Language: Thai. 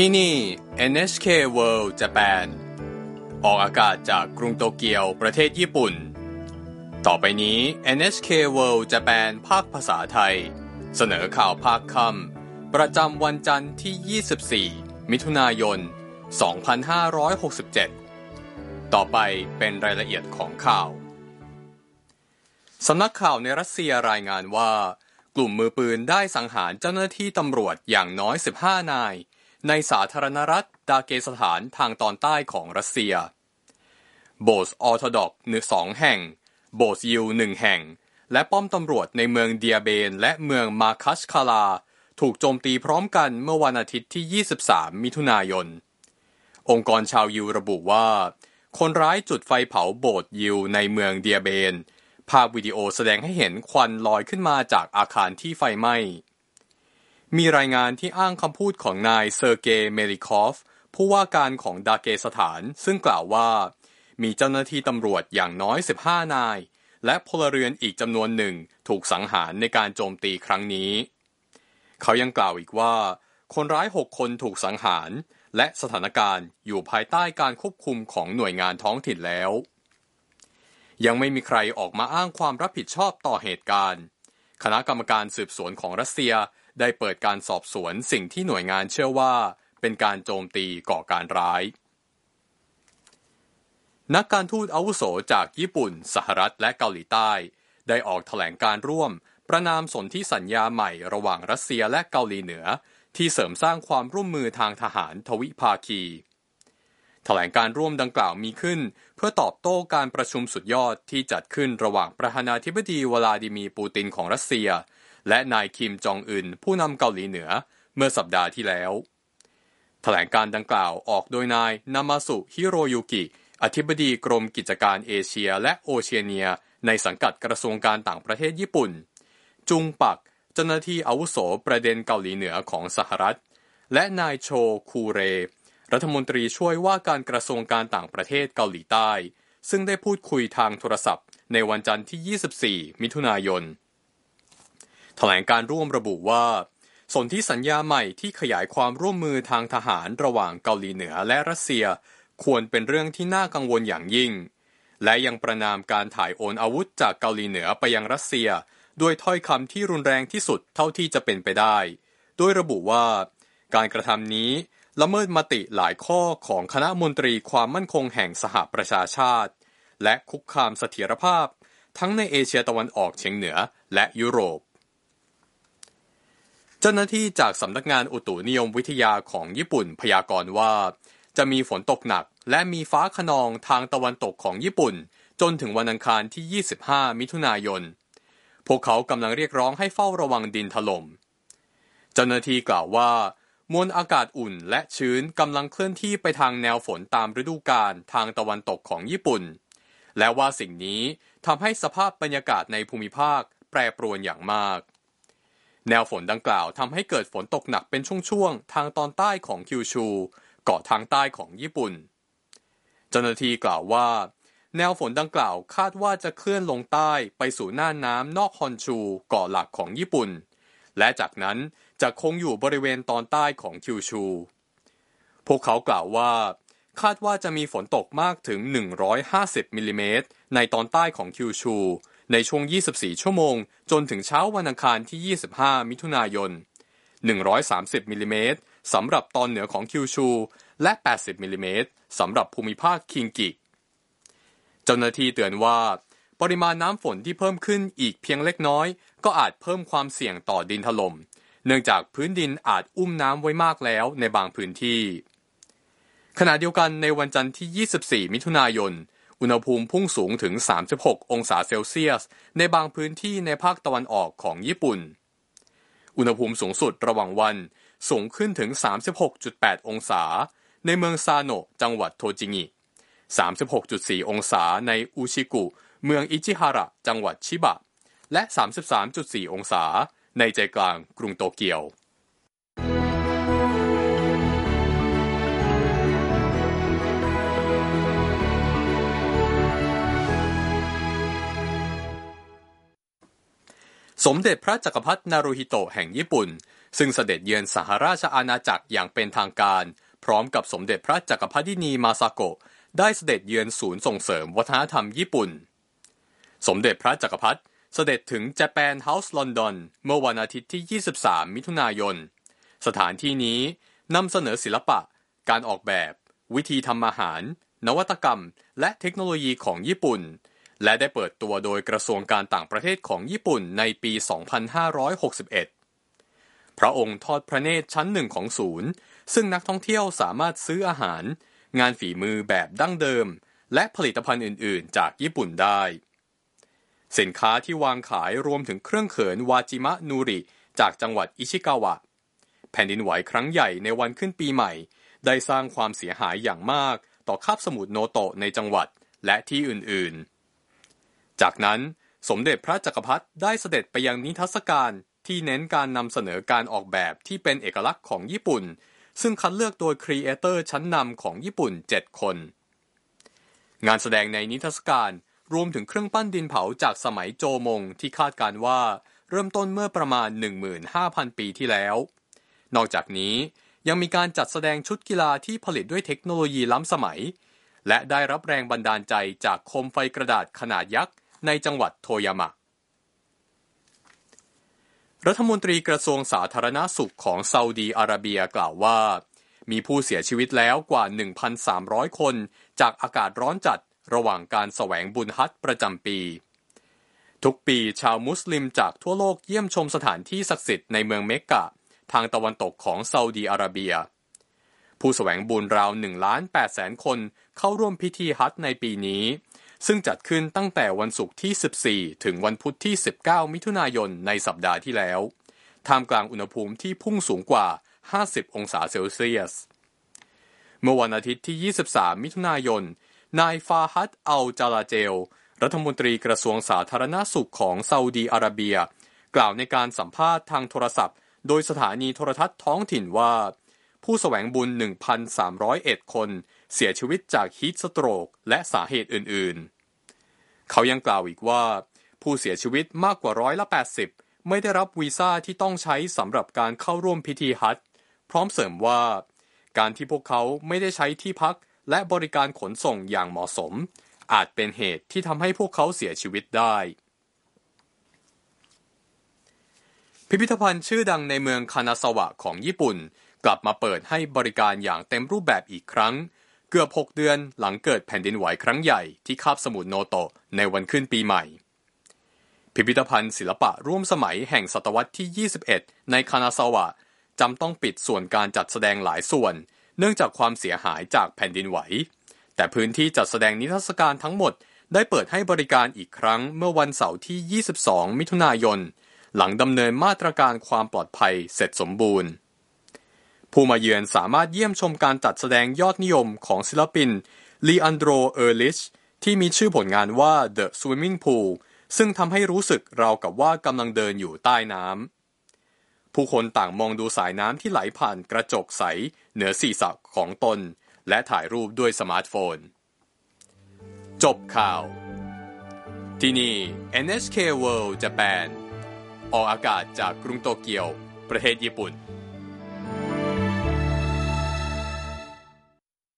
ที่นี่ NHK World Japan ออกอากาศจากกรุงโตเกียวประเทศญี่ปุ่น ต่อไปนี้ NHK World Japan ภาคภาษาไทย เสนอข่าวภาคค่ำประจำวันจันทร์ที่ 24 มิถุนายน 2567 ต่อไปเป็นรายละเอียดของข่าว สำนักข่าวในรัสเซียรายงานว่า กลุ่มมือปืนได้สังหารเจ้าหน้าที่ตำรวจอย่างน้อย 15 นาย ในสาธารณรัฐดาเกสถานทางตอนใต้ของรัสเซีย โบสออร์โธดอกหนึ่งสองแห่ง โบสยิวหนึ่งแห่ง และป้อมตำรวจในเมืองเดียเบน และเมืองมาคัชคาลา ถูกโจมตีพร้อมกันเมื่อวันอาทิตย์ที่ 23 มิถุนายน องค์กรชาวยิวระบุว่า คนร้ายจุดไฟเผาโบสถ์ยิวในเมืองเดียเบน ภาพวิดีโอแสดงให้เห็นควันลอยขึ้นมาจากอาคารที่ไฟไหม้ มีรายงานที่อ้างคำพูดของนายเซอร์เกย์เมลิคอฟ ผู้ว่าการของดาเกสถาน ซึ่งกล่าวว่า มีเจ้าหน้าที่ตำรวจอย่างน้อย 15 นาย และพลเรือนอีกจำนวนหนึ่งถูกสังหารในการโจมตีครั้งนี้ เขายังกล่าวอีกว่า คนร้าย 6 คนถูกสังหาร และสถานการณ์อยู่ภายใต้การควบคุมของหน่วยงานท้องถิ่นแล้ว ยังไม่มีใครออกมาอ้างความรับผิดชอบต่อเหตุการณ์ คณะกรรมการสืบสวนของรัสเซีย ได้เปิดการสอบสวนสิ่งที่หน่วยงานเชื่อว่า เป็นการโจมตีก่อการร้าย นักการทูตอาวุโสจากญี่ปุ่น สหรัฐและเกาหลีใต้ ได้ออกแถลงการร่วม ประนามสนธิสัญญาใหม่ระหว่างรัสเซียและเกาหลีเหนือ ที่เสริมสร้างความร่วมมือทางทหารทวิภาคีแถลงการร่วมดังกล่าวมีขึ้น เพื่อตอบโต้การประชุมสุดยอดที่จัดขึ้นระหว่างประธานาธิบดีวลาดิมีร์ปูตินของรัสเซีย และนายคิมจองอึนผู้นำเกาหลีเหนือเมื่อสัปดาห์ที่แล้วแถลงการดังกล่าวออกโดยนายนามาสุฮิโรยุกิ อธิบดีกรมกิจการเอเชียและโอเชียเนีย ในสังกัดกระทรวงการต่างประเทศญี่ปุ่น จุงปักเจ้าหน้าที่อาวุโสประเด็นเกาหลีเหนือของสหรัฐ และนายโชคูเร รัฐมนตรีช่วยว่าการกระทรวงการต่างประเทศเกาหลีใต้ ซึ่งได้พูดคุยทางโทรศัพท์ในวันจันทร์ที่ 24 มิถุนายน แถลงการร่วมระบุว่า สนธิสัญญาใหม่ที่ขยายความร่วมมือทางทหารระหว่างเกาหลีเหนือและรัสเซีย ควรเป็นเรื่องที่น่ากังวลอย่างยิ่ง และยังประนามการถ่ายโอนอาวุธจากเกาหลีเหนือไปยังรัสเซีย ด้วยถ้อยคำที่รุนแรงที่สุดเท่าที่จะเป็นไปได้ โดยระบุว่า การกระทำนี้ละเมิดมติหลายข้อของคณะมนตรีความมั่นคงแห่งสหประชาชาติ และคุกคามเสถียรภาพ ทั้งในเอเชียตะวันออกเฉียงเหนือและยุโรป จ้าหน้าที่จากสำนักงานอุตุนิยมวิทยาของญี่ปุ่นพยากรณ์ว่า จะมีฝนตกหนัก และมีฟ้าขนองทางตะวันตกของญี่ปุ่น จนถึงวันอังคารที่ 25 มิถุนายน พวกเขากำลังเรียกร้องให้เฝ้าระวังดินถลม่มเจ้าหน้าที่กล่าวว่ามวลอากาศอุ่นและชื้นกำลังเคลื่อนที่ไปทางแนวฝนตามฤดูกาลทางตะวันตกของญี่ปุ่น และว่าสิ่งนี้ทำให้สภาพบรรยากาศในภูมิภาคแปรปรวนอย่างมาก แนวฝนดังกล่าวทำให้เกิดฝนตกหนักเป็นช่วงๆ ทางตอนใต้ของคิวชู เกาะทางใต้ของญี่ปุ่น เจ้าหน้าที่กล่าวว่า แนวฝนดังกล่าวคาดว่าจะเคลื่อนลงใต้ไปสู่น่านน้ำนอกฮอนชู เกาะหลักของญี่ปุ่น และจากนั้นจะคงอยู่บริเวณตอนใต้ของคิวชู พวกเขากล่าวว่า คาดว่าจะมีฝนตกมากถึง 150มิลลิเมตรในตอนใต้ของคิวชู ในช่วง 24 ชั่วโมง จนถึงเช้าวันอังคารที่ 25 มิถุนายน 130 มิลลิเมตรสำหรับตอนเหนือของคิวชู และ 80 มิลลิเมตรสำหรับภูมิภาคคิงกิเจ้าหน้าที่เตือนว่า ปริมาณน้ำฝนที่เพิ่มขึ้นอีกเพียงเล็กน้อย ก็อาจเพิ่มความเสี่ยงต่อดินถล่ม เนื่องจากพื้นดินอาจอุ้มน้ำไว้มากแล้วในบางพื้นที่ ขณะเดียวกันในวันจันทร์ที่ 24 มิถุนายน อุณหภูมิพุ่งสูงถึง 36 องศาเซลเซียส ในบางพื้นที่ในภาคตะวันออกของญี่ปุ่น อุณหภูมิสูงสุดระหว่างวันสูงขึ้นถึง 36.8 องศา ในเมืองซาโนะจังหวัดโทจิงิ 36.4 องศาในอุชิกุ เมืองอิจิฮาระ จังหวัดชิบะ และ 33.4 องศา ในใจกลางกรุงโตเกียว สมเด็จพระจักรพรรดินารุฮิโตะแห่งญี่ปุ่น ซึ่งเสด็จเยือนสหราชอาณาจักรอย่างเป็นทางการ พร้อมกับสมเด็จพระจักรพรรดินีมาซาโกะได้เสด็จเยือนศูนย์ส่งเสริมวัฒนธรรมญี่ปุ่น สมเด็จพระจักรพรรดิเสด็จถึง Japan House London เมื่อวันอาทิตย์ที่ 23 มิถุนายน สถานที่นี้นำเสนอศิลปะ การออกแบบ วิธีทำอาหาร นวัตกรรม และเทคโนโลยีของญี่ปุ่น และได้เปิดตัวโดยกระทรวงการต่างประเทศของญี่ปุ่นในปี 2561 พระองค์ทอดพระเนตรชั้นหนึ่งของศูนย์ ซึ่งนักท่องเที่ยวสามารถซื้ออาหาร งานฝีมือแบบดั้งเดิม และผลิตภัณฑ์อื่น ๆ จากญี่ปุ่นได้ สินค้าที่วางขายรวมถึงเครื่องเขินวาจิมะนูริ จากจังหวัดอิชิกาวะ แผ่นดินไหวครั้งใหญ่ในวันขึ้นปีใหม่ ได้สร้างความเสียหายอย่างมากต่อคาบสมุทรโนโตะในจังหวัดและที่อื่น ๆ จากนั้นสมเด็จพระจักรพรรดิได้เสด็จไปยังนิทรรศการที่เน้นการนำเสนอการออกแบบที่เป็นเอกลักษณ์ของญี่ปุ่น ซึ่งคัดเลือกโดยครีเอเตอร์ชั้นนำของญี่ปุ่น 7 คน งานแสดงในนิทรรศการรวมถึงเครื่องปั้นดินเผาจากสมัยโจมงที่คาดการว่าเริ่มต้นเมื่อประมาณ 15,000 ปีที่แล้ว นอกจากนี้ยังมีการจัดแสดงชุดกีฬาที่ผลิตด้วยเทคโนโลยีล้ำสมัย และได้รับแรงบันดาลใจจากโคมไฟกระดาษขนาดยักษ์ ในจังหวัดโทยามะ รัฐมนตรีกระทรวงสาธารณาสุขของซาอุดีอาระเบียกล่าวว่า มีผู้เสียชีวิตแล้วกว่า 1,300 คน จากอากาศร้อนจัดระหว่างการแสวงบุญฮัจประจำปี ทุกปีชาวมุสลิมจากทั่วโลกเยี่ยมชมสถานที่ศักดิ์สิทธิ์ในเมืองเมกกะ ทางตะวันตกของซาอุดีอาระเบีย ผู้แสวงบุญราว1ล้าน8แสนคนเข้าร่วมพิธีฮัจในปีนี้ ซึ่งจัดขึ้นตั้งแต่วันศุกร์ที่ 14 ถึงวันพุธที่ 19 มิถุนายนในสัปดาห์ที่แล้ว ท่ามกลางอุณหภูมิที่พุ่งสูงกว่า 50 องศาเซลเซียส เมื่อวันอาทิตย์ที่ 23 มิถุนายน นายฟาฮัดอัลจาลาเจล รัฐมนตรีกระทรวงสาธารณาสุขของซาอุดีอาระเบีย กล่าวในการสัมภาษณ์ทางโทรศัพท์ โดยสถานีโทรทัศน์ท้องถิ่นว่า ผู้แสวงบุญ 1,301 คน เสียชีวิตจากฮีทสโตรกและสาเหตุอื่น ๆ เขายังกล่าวอีกว่า ผู้เสียชีวิตมากกว่าร้อยละ 80 ไม่ได้รับวีซ่าที่ต้องใช้สำหรับการเข้าร่วมพิธีฮัจพร้อมเสริมว่า การที่พวกเขาไม่ได้ใช้ที่พักและบริการขนส่งอย่างเหมาะสม อาจเป็นเหตุที่ทำให้พวกเขาเสียชีวิตได้ พิพิธภัณฑ์ชื่อดังในเมืองคานาสวะของญี่ปุ่น กลับมาเปิดให้บริการอย่างเต็มรูปแบบอีกครั้ง เกือบ 6 เดือนหลังเกิดแผ่นดินไหวครั้งใหญ่ที่คาบสมุทรโนโตะในวันขึ้นปีใหม่ พิพิธภัณฑ์ศิลปะร่วมสมัยแห่งศตวรรษที่ 21 ในคานาสวะจำต้องปิดส่วนการจัดแสดงหลายส่วน เนื่องจากความเสียหายจากแผ่นดินไหว แต่พื้นที่จัดแสดงนิทรรศการทั้งหมดได้เปิดให้บริการอีกครั้งเมื่อวันเสาร์ที่ 22 มิถุนายน หลังดำเนินมาตรการความปลอดภัยเสร็จสมบูรณ์ ผู้มาเยือนสามารถเยี่ยมชมการจัดแสดงยอดนิยมของศิลปินลีอันโดรเออร์ลิชที่มีชื่อผลงานว่า The Swimming Pool ซึ่งทำให้รู้สึกราวกับว่ากำลังเดินอยู่ใต้น้ำผู้คนต่างมองดูสายน้ำที่ไหลผ่านกระจกใส เหนือศีรษะของตน และถ่ายรูปด้วยสมาร์ทโฟน จบข่าว ที่นี่ NHK World Japan ออกอากาศจากกรุงโตเกียว ประเทศญี่ปุ่น